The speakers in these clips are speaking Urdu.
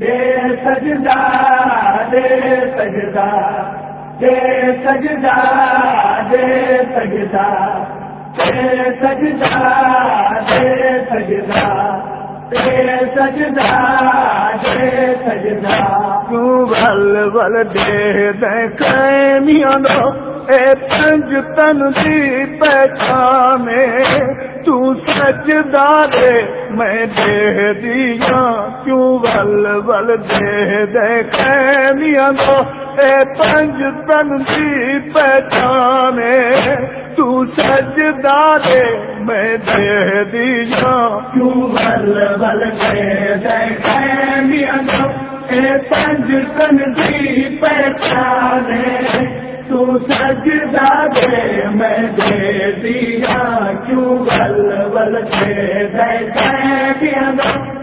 دے سجدہ دے سجدہ دے سجدہ دے سجدہ دے سجدہ دے سجدہ دے سجدہ دے سجدہ۔ کیوں بل بل دے دے کیمیاں دو اے پنج تن دی پہچانے تو سجدہ دے میں دے دیا کیوں بل بل دے دے کیمیاں دو اے پنج تن دی پہچانے، تو سجدہ دے میں دے دیا کیوں بل بل دے دے کیمیاں دو اے پنج تن دی پہچانے، تو سجدہ دے میں دے دیا کیوں بل بل دے دے کیمیاں دو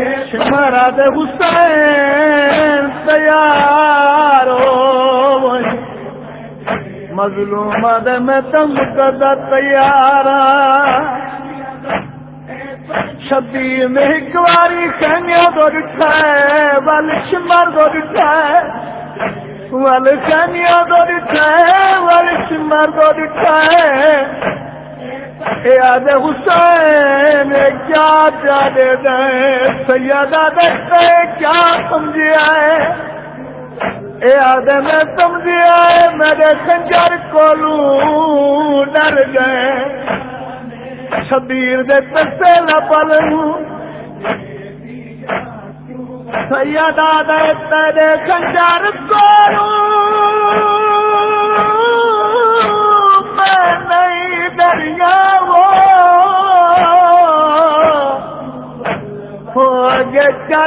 مراد حسین تیار ہو مظلوم میں تم کدا تیار شبی میں کاری کنیا دو رکھا ہے بلش مر دو رکھا ہے بل کنیا دو رکھا ہے بل شمر دو رکھا ہے یاد حسین کیا چاہے دیں سیادہ دیکھتے کیا سمجھے آئے یاد میں سمجھے آئے میرے خنجر کولوں ڈر گئے۔ شبیر دے تسے لپل سیادہ دے تیرے خنجر کولوں میں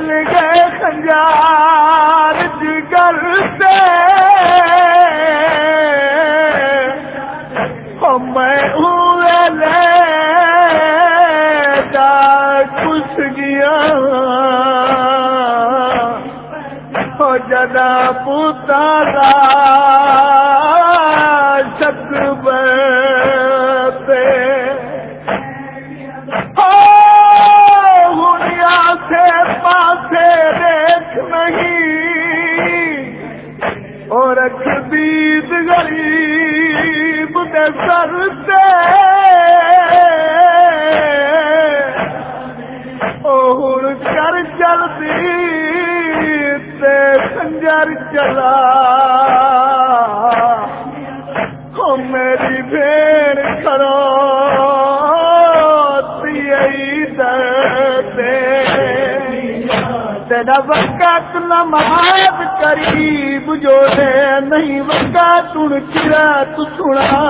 چل گئے خنجار جگر سے۔ میں ہوئے لے جا کچھ گیا۔ ہو جدا پوتالا شک سر سے اور کر جلدی تے خنجر چلا۔ او میری بھیڑ کرو وقت نماز قریب جو ہے، نہیں وقت تن چرا تو سنا۔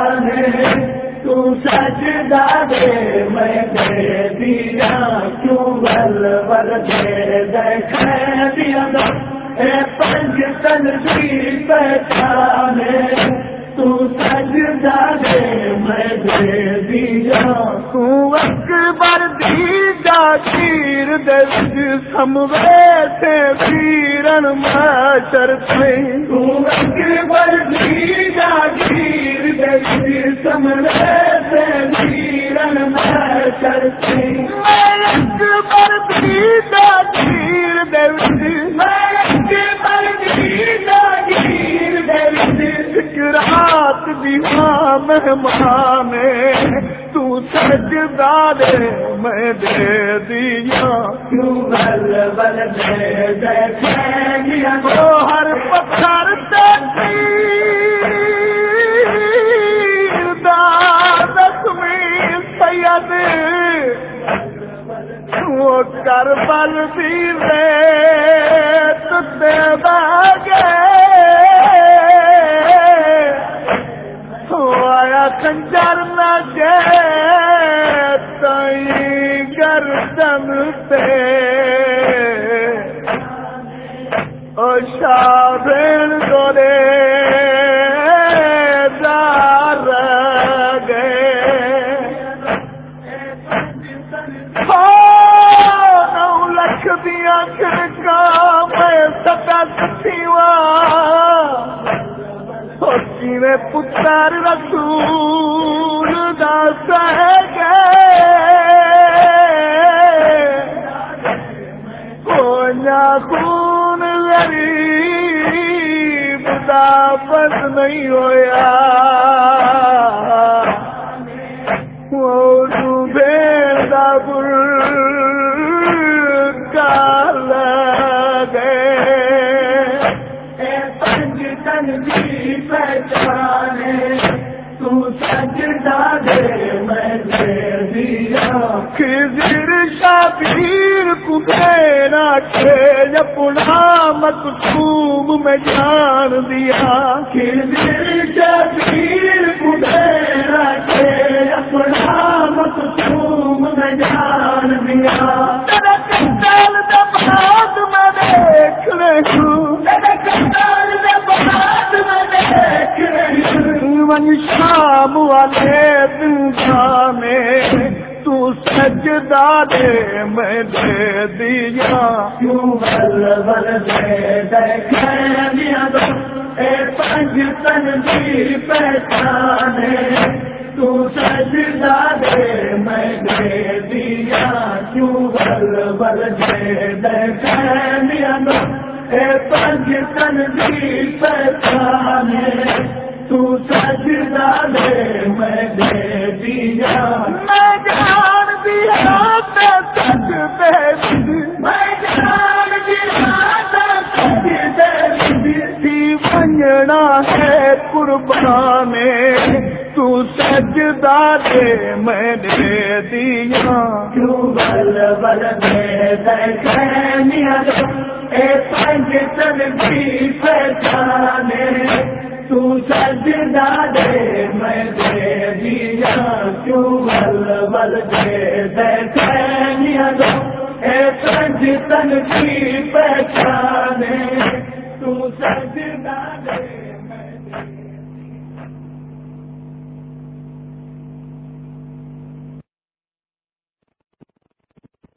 سجدہ دے میں دے دیا کیوں بل بل دے دیکھیں گیا اے پنج تنگی پہچانے تو سجدہ دے میں دے دیا تو اکبر دی جاگیر دل سموے سے پیرن معاشر تھے۔ تو اکبر دی مہمان تو سجدار میں دے دیا۔ ہر پتھر سید۔ وہ کربل بھی رے تو دے گئے خنجر لگے تئی گردن تے او شابین گورے نہیں ہویا۔ وہ ڈوبے دا بر کال گئے پنج تن کی پہچانے تو سجدہ دے میں دے دیا۔ کبیرا کے اپنا مقصوب میں جان دیا۔ کھر شبیر کبیرا کے اپنا سجدہ دے میں دے دیا۔ کیوں بل بل دے اے پنج تن کی پہچانے تو سجدہ دے میں دے دیا۔ کیوں بل بل دے تو اے پنج تن کی پہچانے تو سجدہ دے میں دے دیا۔ میں بننا ہے قربانے تو سجدہ دے میں دے دیا۔ بل بل دے اے پنج تن کی پہچانے تو سجدہ دے، میں دے کیوں بل بل دے؟ دیکھیں اے پنج تن کی پہچانے۔ تو سجدہ دے۔